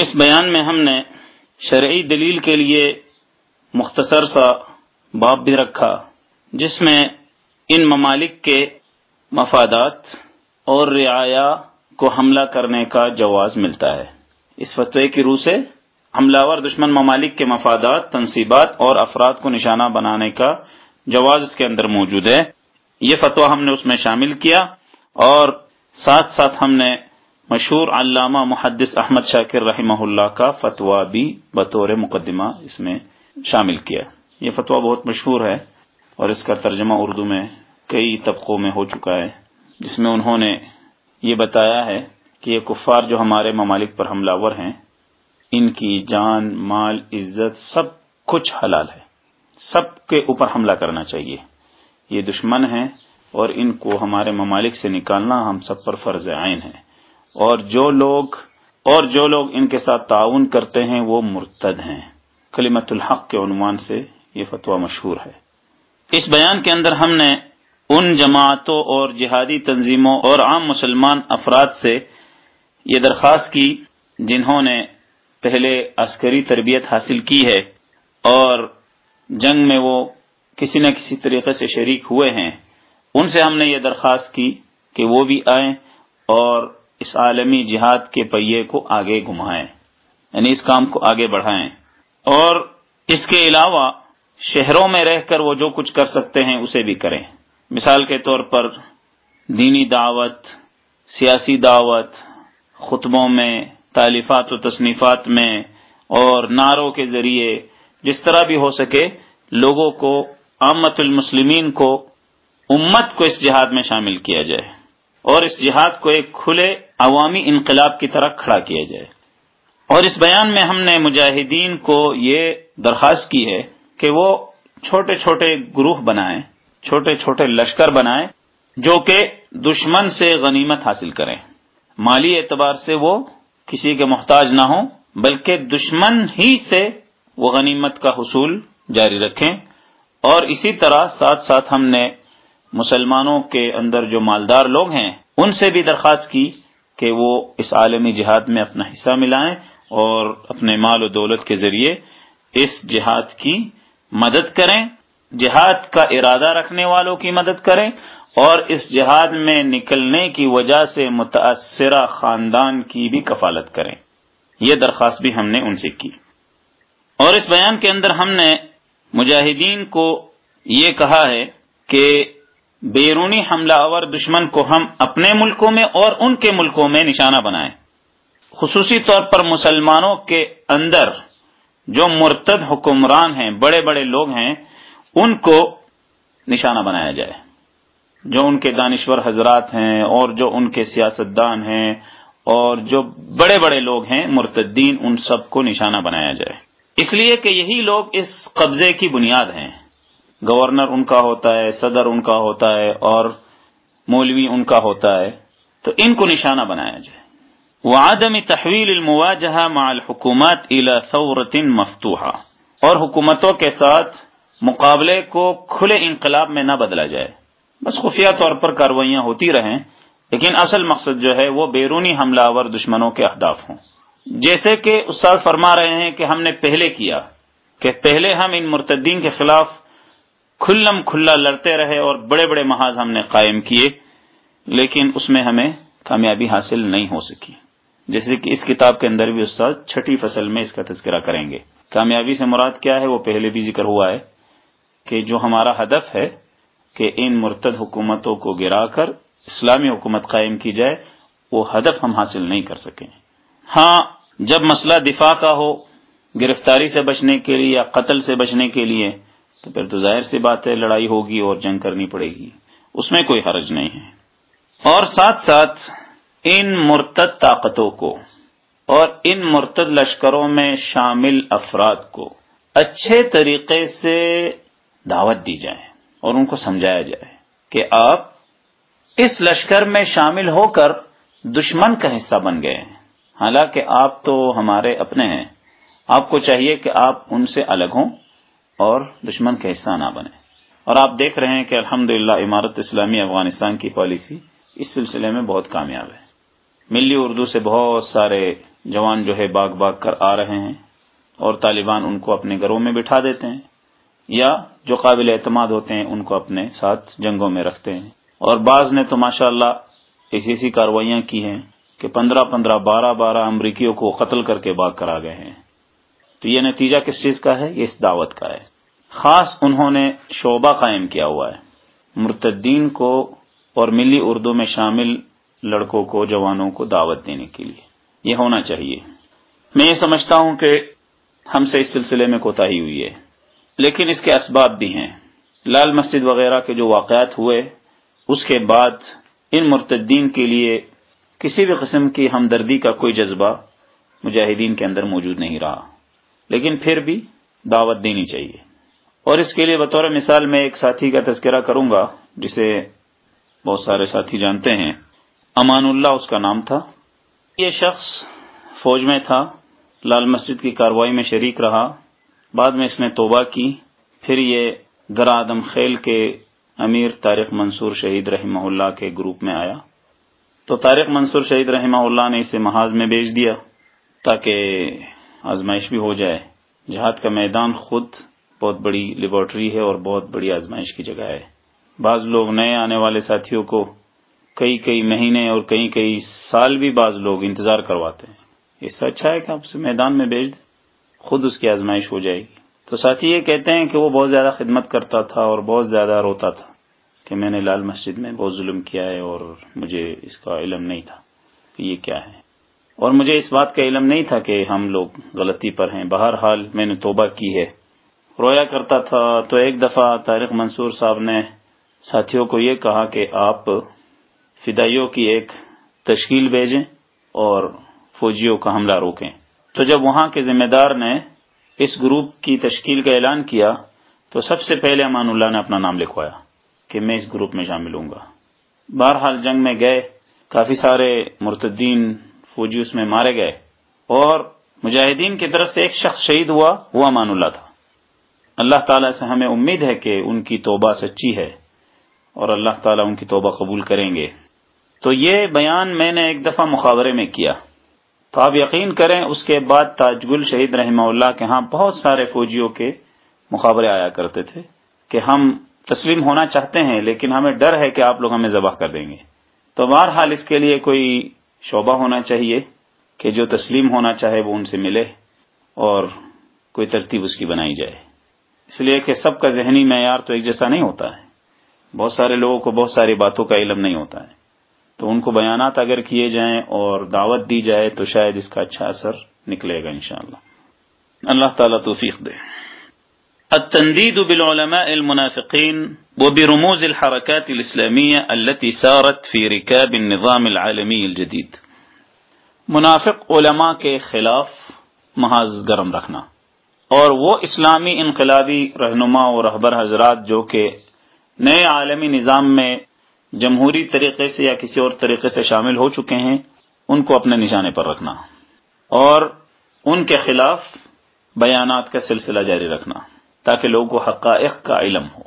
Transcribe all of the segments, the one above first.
اس بیان میں ہم نے شرعی دلیل کے لیے مختصر سا باب بھی رکھا، جس میں ان ممالک کے مفادات اور رعایا کو حملہ کرنے کا جواز ملتا ہے۔ اس فتوے کی روح سے حملہ ور دشمن ممالک کے مفادات، تنصیبات اور افراد کو نشانہ بنانے کا جواز اس کے اندر موجود ہے۔ یہ فتویٰ ہم نے اس میں شامل کیا اور ساتھ ساتھ ہم نے مشہور علامہ محدث احمد شاکر رحمہ اللہ کا فتویٰ بھی بطور مقدمہ اس میں شامل کیا یہ فتویٰ بہت مشہور ہے اور اس کا ترجمہ اردو میں کئی طبقوں میں ہو چکا ہے، جس میں انہوں نے یہ بتایا ہے کہ یہ کفار جو ہمارے ممالک پر حملہ ور ہیں، ان کی جان، مال، عزت سب کچھ حلال ہے۔ سب کے اوپر حملہ کرنا چاہیے۔ یہ دشمن ہیں اور ان کو ہمارے ممالک سے نکالنا ہم سب پر فرض عین ہے۔ اور جو لوگ اور جو لوگ ان کے ساتھ تعاون کرتے ہیں وہ مرتد ہیں۔ کلیمت الحق کے عنوان سے یہ فتویٰ مشہور ہے۔ اس بیان کے اندر ہم نے ان جماعتوں اور جہادی تنظیموں اور عام مسلمان افراد سے یہ درخواست کی جنہوں نے پہلے عسکری تربیت حاصل کی ہے اور جنگ میں وہ کسی نہ کسی طریقے سے شریک ہوئے ہیں۔ ان سے ہم نے یہ درخواست کی کہ وہ بھی آئیں اور اس عالمی جہاد کے پہیے کو آگے گھمائیں یعنی اس کام کو آگے بڑھائیں۔ اور اس کے علاوہ شہروں میں رہ کر وہ جو کچھ کر سکتے ہیں اسے بھی کریں۔ مثال کے طور پر دینی دعوت، سیاسی دعوت، خطبوں میں تعلیفات و تصنیفات میں، اور نعروں کے ذریعے جس طرح بھی ہو سکے لوگوں کو عامت المسلمین کو، امت کو اس جہاد میں شامل کیا جائے۔ اور اس جہاد کو ایک کھلے عوامی انقلاب کی طرح کھڑا کیا جائے۔ اور اس بیان میں ہم نے مجاہدین کو یہ درخواست کی ہے کہ وہ چھوٹے چھوٹے گروہ بنائیں، چھوٹے چھوٹے لشکر بنائیں جو کہ دشمن سے غنیمت حاصل کریں۔ مالی اعتبار سے وہ کسی کے محتاج نہ ہوں، بلکہ دشمن ہی سے وہ غنیمت کا حصول جاری رکھیں۔ اور اسی طرح ساتھ ساتھ ہم نے مسلمانوں کے اندر جو مالدار لوگ ہیں، ان سے بھی درخواست کی کہ وہ اس عالمی جہاد میں اپنا حصہ ملائیں اور اپنے مال و دولت کے ذریعے اس جہاد کی مدد کریں، جہاد کا ارادہ رکھنے والوں کی مدد کریں اور اس جہاد میں نکلنے کی وجہ سے متاثرہ خاندان کی بھی کفالت کریں۔ یہ درخواست بھی ہم نے ان سے کی۔ اور اس بیان کے اندر ہم نے مجاہدین کو یہ کہا ہے کہ بیرونی حملہ آور دشمن کو ہم اپنے ملکوں میں اور ان کے ملکوں میں نشانہ بنائیں۔ خصوصی طور پر مسلمانوں کے اندر جو مرتد حکمران ہیں، بڑے بڑے لوگ ہیں، ان کو نشانہ بنایا جائے۔ جو ان کے دانشور حضرات ہیں اور جو ان کے سیاستدان ہیں اور جو بڑے بڑے لوگ ہیں، مرتدین ان سب کو نشانہ بنایا جائے۔ اس لیے کہ یہی لوگ اس قبضے کی بنیاد ہیں۔ گورنر ان کا ہوتا ہے، صدر ان کا ہوتا ہے اور مولوی ان کا ہوتا ہے۔ تو ان کو نشانہ بنایا جائے۔ وعدم تحویل المواجہ مع الحکومت الى ثورت مفتوحہ۔ اور حکومتوں کے ساتھ مقابلے کو کھلے انقلاب میں نہ بدلا جائے۔ بس خفیہ طور پر کاروائیاں ہوتی رہیں، لیکن اصل مقصد جو ہے وہ بیرونی حملہ آور دشمنوں کے اہداف ہوں۔ جیسے کہ استاد فرما رہے ہیں کہ ہم نے پہلے کیا، کہ پہلے ہم ان مرتدین کے خلاف کھلم کھلا لڑتے رہے اور بڑے بڑے محاذ ہم نے قائم کیے، لیکن اس میں ہمیں کامیابی حاصل نہیں ہو سکی۔ جیسے کہ اس کتاب کے اندر بھی استاد چھٹی فصل میں اس کا تذکرہ کریں گے۔ کامیابی سے مراد کیا ہے؟ وہ پہلے بھی ذکر ہوا ہے کہ جو ہمارا ہدف ہے کہ ان مرتد حکومتوں کو گرا کر اسلامی حکومت قائم کی جائے، وہ ہدف ہم حاصل نہیں کر سکیں ہاں جب مسئلہ دفاع کا ہو، گرفتاری سے بچنے کے لیے یا قتل سے بچنے کے لیے تو پھر تو ظاہر سی بات ہے، لڑائی ہوگی اور جنگ کرنی پڑے گی۔ اس میں کوئی حرج نہیں ہے۔ اور ساتھ ساتھ ان مرتد طاقتوں کو اور ان مرتد لشکروں میں شامل افراد کو اچھے طریقے سے دعوت دی جائے اور ان کو سمجھایا جائے کہ آپ اس لشکر میں شامل ہو کر دشمن کا حصہ بن گئے ہیں۔ حالانکہ آپ تو ہمارے اپنے ہیں۔ آپ کو چاہیے کہ آپ ان سے الگ ہوں۔ اور دشمن کا حصہ نہ بنے۔ اور آپ دیکھ رہے ہیں کہ الحمد عمارت اسلامی افغانستان کی پالیسی اس سلسلے میں بہت کامیاب ہے۔ ملی اردو سے بہت سارے جوان جو ہے باغ باغ کر آ رہے ہیں اور طالبان ان کو اپنے گھروں میں بٹھا دیتے ہیں یا جو قابل اعتماد ہوتے ہیں ان کو اپنے ساتھ جنگوں میں رکھتے ہیں۔ اور بعض نے تو ماشاء اللہ ایسی ایسی کاروائیاں کی ہیں کہ پندرہ پندرہ بارہ بارہ امریکیوں کو قتل کر کے باغ کرا گئے ہیں۔ تو یہ نتیجہ کس چیز کا ہے؟ یہ اس دعوت کا ہے۔ خاص انہوں نے شعبہ قائم کیا ہوا ہے۔ مرتدین کو اور ملی اردو میں شامل لڑکوں کو، جوانوں کو دعوت دینے کے لیے۔ یہ ہونا چاہیے۔ میں یہ سمجھتا ہوں کہ ہم سے اس سلسلے میں کوتا ہوئی ہے۔ لیکن اس کے اسباب بھی ہیں۔ لال مسجد وغیرہ کے جو واقعات ہوئے، اس کے بعد ان مرتدین کے لیے کسی بھی قسم کی ہمدردی کا کوئی جذبہ مجاہدین کے اندر موجود نہیں رہا۔ لیکن پھر بھی دعوت دینی چاہیے۔ اور اس کے لیے بطور مثال میں ایک ساتھی کا تذکرہ کروں گا، جسے بہت سارے ساتھی جانتے ہیں۔ امان اللہ اس کا نام تھا۔ یہ شخص فوج میں تھا، لال مسجد کی کاروائی میں شریک رہا۔ بعد میں اس نے توبہ کی۔ پھر یہ گرادم خیل کے امیر طارق منصور شہید رحمہ اللہ کے گروپ میں آیا۔ تو طارق منصور شہید رحمہ اللہ نے اسے محاذ میں بیچ دیا تاکہ آزمائش بھی ہو جائے۔ جہاد کا میدان خود بہت بڑی لیبورٹری ہے اور بہت بڑی آزمائش کی جگہ ہے۔ بعض لوگ نئے آنے والے ساتھیوں کو کئی کئی مہینے اور کئی کئی سال بھی بعض لوگ انتظار کرواتے ہیں۔ اس سے اچھا ہے کہ آپ سے میدان میں بیچ دیں۔ خود اس کی آزمائش ہو جائے گی۔ تو ساتھی یہ کہتے ہیں کہ وہ بہت زیادہ خدمت کرتا تھا اور بہت زیادہ روتا تھا کہ میں نے لال مسجد میں بہت ظلم کیا ہے اور مجھے اس کا علم نہیں تھا کہ یہ کیا ہے۔ اور مجھے اس بات کا علم نہیں تھا کہ ہم لوگ غلطی پر ہیں۔ بہرحال میں نے توبہ کی ہے۔ رویا کرتا تھا تو ایک دفعہ طارق منصور صاحب نے ساتھیوں کو یہ کہا کہ آپ فدائیوں کی ایک تشکیل بھیجیں اور فوجیوں کا حملہ روکیں۔ تو جب وہاں کے ذمہ دار نے اس گروپ کی تشکیل کا اعلان کیا تو سب سے پہلے امان اللہ نے اپنا نام لکھوایا کہ میں اس گروپ میں شامل ہوں گا۔ بہرحال جنگ میں گئے۔ کافی سارے مرتدین فوجی اس میں مارے گئے اور مجاہدین کی طرف سے ایک شخص شہید ہوا، وہ امان اللہ تھا۔ اللہ تعالیٰ سے ہمیں امید ہے کہ ان کی توبہ سچی ہے اور اللہ تعالیٰ ان کی توبہ قبول کریں گے۔ تو یہ بیان میں نے ایک دفعہ مخابرے میں کیا۔ تو آپ یقین کریں، اس کے بعد تاج گل شہید رحمہ اللہ کے ہاں بہت سارے فوجیوں کے مخابرے آیا کرتے تھے کہ ہم تسلیم ہونا چاہتے ہیں، لیکن ہمیں ڈر ہے کہ آپ لوگ ہمیں ذبح کر دیں گے۔ تو بہرحال اس کے لیے کوئی شعبہ ہونا چاہیے کہ جو تسلیم ہونا چاہے وہ ان سے ملے اور کوئی ترتیب اس کی بنائی جائے۔ اس لیے کہ سب کا ذہنی معیار تو ایک جیسا نہیں ہوتا ہے۔ بہت سارے لوگوں کو بہت ساری باتوں کا علم نہیں ہوتا ہے۔ تو ان کو بیانات اگر کیے جائیں اور دعوت دی جائے تو شاید اس کا اچھا اثر نکلے گا انشاءاللہ۔ اللہ تعالیٰ توفیق دے۔ التنديد بالعلماء المنافقين وبرموز الحركات الإسلامية التي سارت في ركاب النظام العالمي الجديد. منافق علماء کے خلاف محاذ گرم رکھنا. اور وہ اسلامی انقلابی رہنما اور رہبر حضرات جو کہ نئے عالمی نظام میں جمہوری طریقے سے یا کسی اور طریقے سے شامل ہو چکے ہیں، ان کو اپنے نشانے پر رکھنا. اور ان کے خلاف بیانات کا سلسلہ جاری رکھنا. تاکہ لوگوں کو حقائق کا علم ہو۔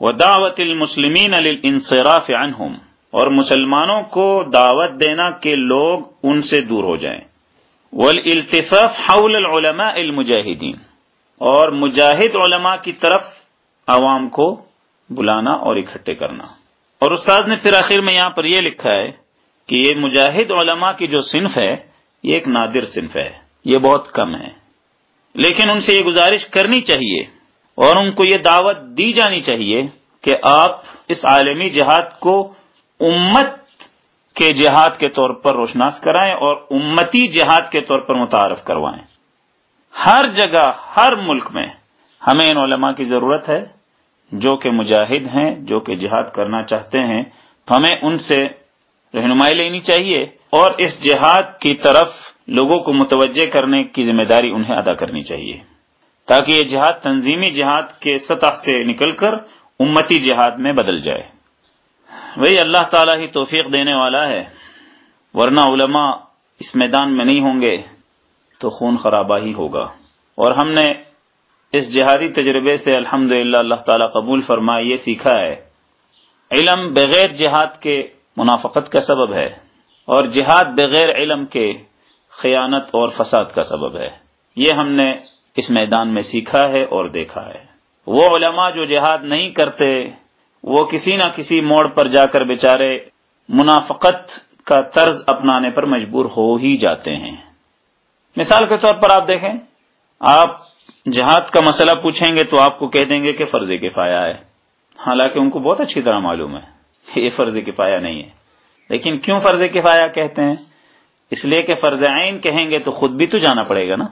وہ دعوت المسلمین انصراف عنہم اور مسلمانوں کو دعوت دینا کہ لوگ ان سے دور ہو جائیں۔ والالتفاف حول العلماء المجاہدین اور مجاہد علماء کی طرف عوام کو بلانا اور اکٹھے کرنا۔ اور استاد نے پھر آخر میں یہاں پر یہ لکھا ہے کہ یہ مجاہد علماء کی جو صنف ہے، یہ ایک نادر صنف ہے۔ یہ بہت کم ہے۔ لیکن ان سے یہ گزارش کرنی چاہیے اور ان کو یہ دعوت دی جانی چاہیے کہ آپ اس عالمی جہاد کو امت کے جہاد کے طور پر روشناس کرائیں اور امتی جہاد کے طور پر متعارف کروائیں۔ ہر جگہ، ہر ملک میں ہمیں ان علماء کی ضرورت ہے، جو کہ مجاہد ہیں، جو کہ جہاد کرنا چاہتے ہیں، تو ہمیں ان سے رہنمائی لینی چاہیے اور اس جہاد کی طرف لوگوں کو متوجہ کرنے کی ذمہ داری انہیں ادا کرنی چاہیے۔ تاکہ یہ جہاد تنظیمی جہاد کے سطح سے نکل کر امتی جہاد میں بدل جائے۔ وہی اللہ تعالیٰ ہی توفیق دینے والا ہے۔ ورنہ علماء اس میدان میں نہیں ہوں گے تو خون خرابہ ہی ہوگا۔ اور ہم نے اس جہادی تجربے سے الحمد اللہ تعالیٰ قبول فرما یہ سیکھا ہے۔ علم بغیر جہاد کے منافقت کا سبب ہے، اور جہاد بغیر علم کے خیانت اور فساد کا سبب ہے۔ یہ ہم نے اس میدان میں سیکھا ہے اور دیکھا ہے۔ وہ علماء جو جہاد نہیں کرتے، وہ کسی نہ کسی موڑ پر جا کر بیچارے منافقت کا طرز اپنانے پر مجبور ہو ہی جاتے ہیں۔ مثال کے طور پر آپ دیکھیں، آپ جہاد کا مسئلہ پوچھیں گے تو آپ کو کہہ دیں گے کہ فرض کفایا ہے۔ حالانکہ ان کو بہت اچھی طرح معلوم ہے کہ یہ فرض کفایا نہیں ہے۔ لیکن کیوں فرض کفایا کہتے ہیں؟ اس لیے کہ فرض عین کہیں گے تو خود بھی تو جانا پڑے گا نا۔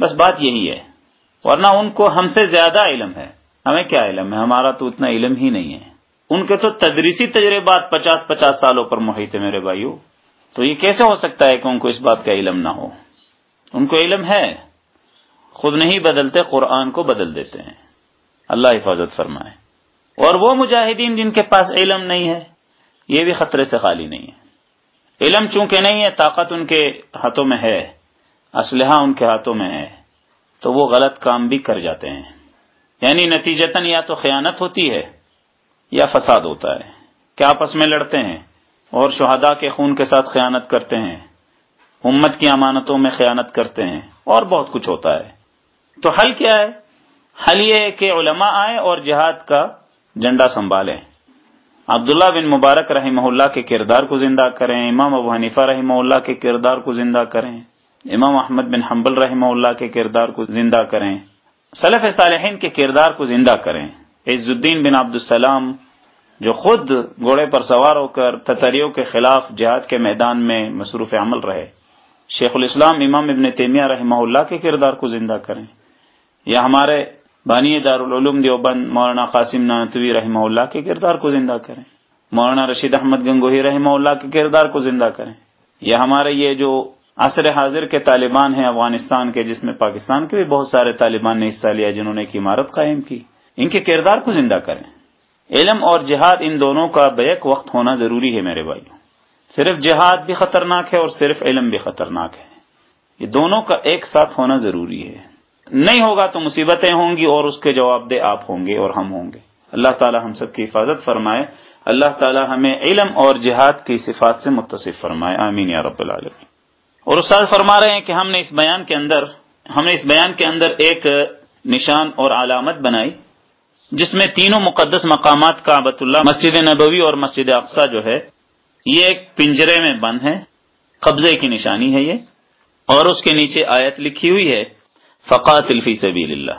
بس بات یہی ہے۔ ورنہ ان کو ہم سے زیادہ علم ہے۔ ہمیں کیا علم ہے؟ ہمارا تو اتنا علم ہی نہیں ہے۔ ان کے تو تدریسی تجربات پچاس پچاس سالوں پر محیط ہے میرے بھائیو۔ تو یہ کیسے ہو سکتا ہے کہ ان کو اس بات کا علم نہ ہو؟ ان کو علم ہے۔ خود نہیں بدلتے، قرآن کو بدل دیتے ہیں۔ اللہ حفاظت فرمائے۔ اور وہ مجاہدین جن کے پاس علم نہیں ہے، یہ بھی خطرے سے خالی نہیں ہے۔ علم چونکہ نہیں ہے، طاقت ان کے ہاتھوں میں ہے۔ اسلحہ ان کے ہاتھوں میں ہے، تو وہ غلط کام بھی کر جاتے ہیں۔ یعنی نتیجتاً یا تو خیانت ہوتی ہے یا فساد ہوتا ہے۔ کہ آپس میں لڑتے ہیں اور شہداء کے خون کے ساتھ خیانت کرتے ہیں؟ امت کی امانتوں میں خیانت کرتے ہیں اور بہت کچھ ہوتا ہے۔ تو حل کیا ہے؟ حل یہ ہے کہ علماء آئیں اور جہاد کا جنڈا سنبھالیں۔ عبداللہ بن مبارک رحمہ اللہ کے کردار کو زندہ کریں، امام ابو حنیفہ رحمہ اللہ کے کردار کو زندہ کریں۔ امام احمد بن حنبل رحمہ اللہ کے کردار کو زندہ کریں صلف صالحین کے کردار کو زندہ کریں۔ عز الدین بن عبد السلام جو خود گھوڑے پر سوار ہو کر تتریوں کے خلاف جہاد کے میدان میں مصروف عمل رہے۔ شیخ الاسلام امام ابن تیمیہ رحمہ اللہ کے کردار کو زندہ کریں۔ یا ہمارے بانی دارالعلوم دیوبند مولانا قاسم نانتوی رحمہ اللہ کے کردار کو زندہ کریں۔ مولانا رشید احمد گنگوہی رحمہ اللہ کے کردار کو زندہ کریں۔ یا ہمارے یہ جو عصر حاضر کے طالبان ہیں افغانستان کے، جس میں پاکستان کے بھی بہت سارے طالبان نے حصہ لیا جنہوں نے ایک عمارت قائم کی۔ ان کے کردار کو زندہ کریں۔ علم اور جہاد ان دونوں کا بیک وقت ہونا ضروری ہے میرے بھائی صرف جہاد بھی خطرناک ہے اور صرف علم بھی خطرناک ہے۔ یہ دونوں کا ایک ساتھ ہونا ضروری ہے۔ نہیں ہوگا تو مصیبتیں ہوں گی اور اس کے جواب دہ آپ ہوں گے اور ہم ہوں گے۔ اللہ تعالی ہم سب کی حفاظت فرمائے۔ اللہ تعالی ہمیں علم اور جہاد کی صفات سے متصف فرمائے۔ آمین یا رب العالمین۔ اور استاد فرما رہے ہیں کہ ہم نے اس بیان کے اندر ہم نے اس بیان کے اندر ایک نشان اور علامت بنائی، جس میں تینوں مقدس مقامات کا بت اللہ، مسجد نبوی اور مسجد اقسا جو ہے، یہ ایک پنجرے میں بند ہے قبضے کی نشانی ہے یہ، اور اس کے نیچے آیت لکھی ہوئی ہے فقات الفی سبیل اللہ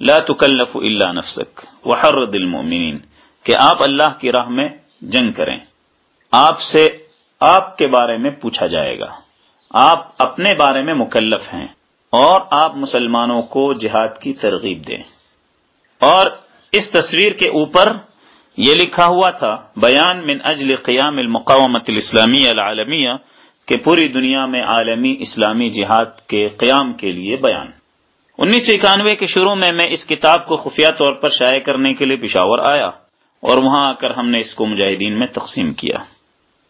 لا تکلف الا نفسک، وحرد المؤمنین، کہ آپ اللہ کی راہ میں جنگ کریں، آپ سے آپ کے بارے میں پوچھا جائے گا۔ آپ اپنے بارے میں مکلف ہیں اور آپ مسلمانوں کو جہاد کی ترغیب دیں۔ اور اس تصویر کے اوپر یہ لکھا ہوا تھا، بیان من اجل قیام المقامت الاسلامی العالمیہ کہ پوری دنیا میں عالمی اسلامی جہاد کے قیام کے لیے بیان۔ انیس سو اکانوے کے شروع میں میں اس کتاب کو خفیہ طور پر شائع کرنے کے لیے پشاور آیا اور وہاں آ کر ہم نے اس کو مجاہدین میں تقسیم کیا۔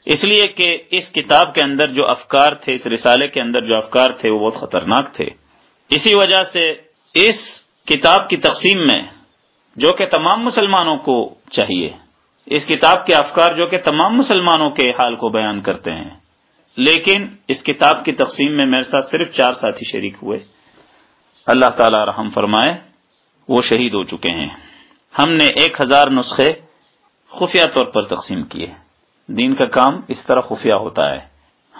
اس لیے کہ اس کتاب کے اندر جو افکار تھے، اس رسالے کے اندر جو افکار تھے، وہ بہت خطرناک تھے۔ اسی وجہ سے اس کتاب کی تقسیم میں جو کہ تمام مسلمانوں کو چاہیے، اس کتاب کے افکار جو کہ تمام مسلمانوں کے حال کو بیان کرتے ہیں۔ لیکن اس کتاب کی تقسیم میں میرے ساتھ صرف چار ساتھی شریک ہوئے۔ اللہ تعالی رحم فرمائے، وہ شہید ہو چکے ہیں۔ ہم نے ایک ہزار نسخے خفیہ طور پر تقسیم کیے۔ دین کا کام اس طرح خفیہ ہوتا ہے۔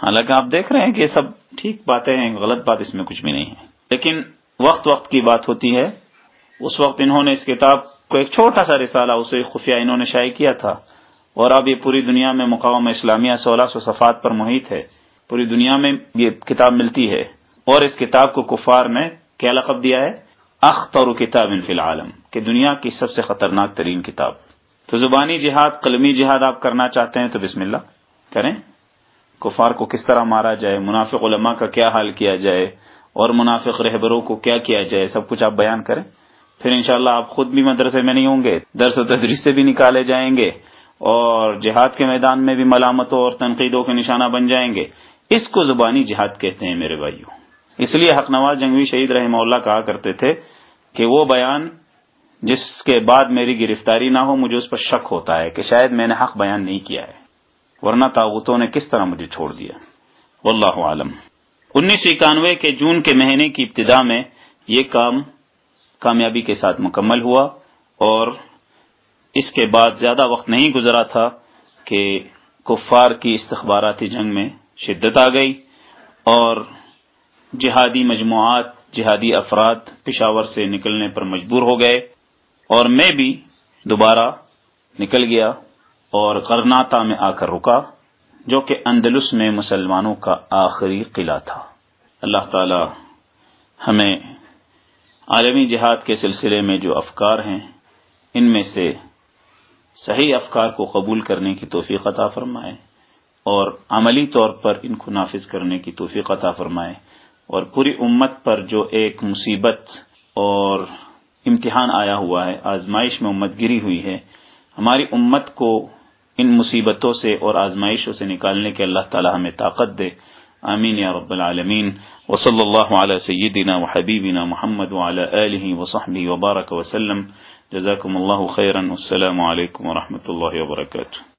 حالانکہ آپ دیکھ رہے ہیں کہ یہ سب ٹھیک باتیں ہیں، غلط بات اس میں کچھ بھی نہیں ہے۔ لیکن وقت وقت کی بات ہوتی ہے۔ اس وقت انہوں نے اس کتاب کو ایک چھوٹا سا رسالہ، اسے خفیہ انہوں نے شائع کیا تھا۔ اور اب یہ پوری دنیا میں مقام اسلامیہ سولہ سو صفات پر محیط ہے۔ پوری دنیا میں یہ کتاب ملتی ہے۔ اور اس کتاب کو کفار نے کیا لقب دیا ہے؟ اختر کتاب فی العالم، کہ دنیا کی سب سے خطرناک ترین کتاب۔ تو زبانی جہاد، قلمی جہاد آپ کرنا چاہتے ہیں تو بسم اللہ کریں۔ کفار کو کس طرح مارا جائے، منافق علماء کا کیا حال کیا جائے، اور منافق رہبروں کو کیا کیا جائے، سب کچھ آپ بیان کریں۔ پھر انشاءاللہ آپ خود بھی مدرسے میں نہیں ہوں گے، درس و تدریس سے بھی نکالے جائیں گے، اور جہاد کے میدان میں بھی ملامتوں اور تنقیدوں کے نشانہ بن جائیں گے۔ اس کو زبانی جہاد کہتے ہیں میرے بھائیوں۔ اس لیے حق نواز جنگوی شہید رحمہ اللہ کہا کرتے تھے کہ وہ بیان جس کے بعد میری گرفتاری نہ ہو، مجھے اس پر شک ہوتا ہے کہ شاید میں نے حق بیان نہیں کیا ہے، ورنہ تاغتوں نے کس طرح مجھے چھوڑ دیا۔ واللہ عالم انیس سو اکانوے کے جون کے مہینے کی ابتدا میں یہ کام کامیابی کے ساتھ مکمل ہوا اور اس کے بعد زیادہ وقت نہیں گزرا تھا کہ کفار کی استخباراتی جنگ میں شدت آ گئی اور جہادی مجموعات، جہادی افراد پشاور سے نکلنے پر مجبور ہو گئے۔ اور میں بھی دوبارہ نکل گیا اور کرناتا میں آ کر رکا، جو کہ اندلس میں مسلمانوں کا آخری قلعہ تھا۔ اللہ تعالی ہمیں عالمی جہاد کے سلسلے میں جو افکار ہیں، ان میں سے صحیح افکار کو قبول کرنے کی توفیق عطا فرمائے اور عملی طور پر ان کو نافذ کرنے کی توفیق عطا فرمائے اور پوری امت پر جو ایک مصیبت اور امتحان آیا ہوا ہے، آزمائش میں امت گری ہوئی ہے۔ ہماری امت کو ان مصیبتوں سے اور آزمائشوں سے نکالنے کے اللہ تعالی ہمیں طاقت دے۔ آمین یا رب العالمین۔ وصلی اللہ علی سیدنا و حبیبنا محمد وعلی آلہ وصحبہ وبارک وسلم جزاکم اللہ خیرا۔ والسلام علیکم ورحمۃ اللہ وبرکاتہ۔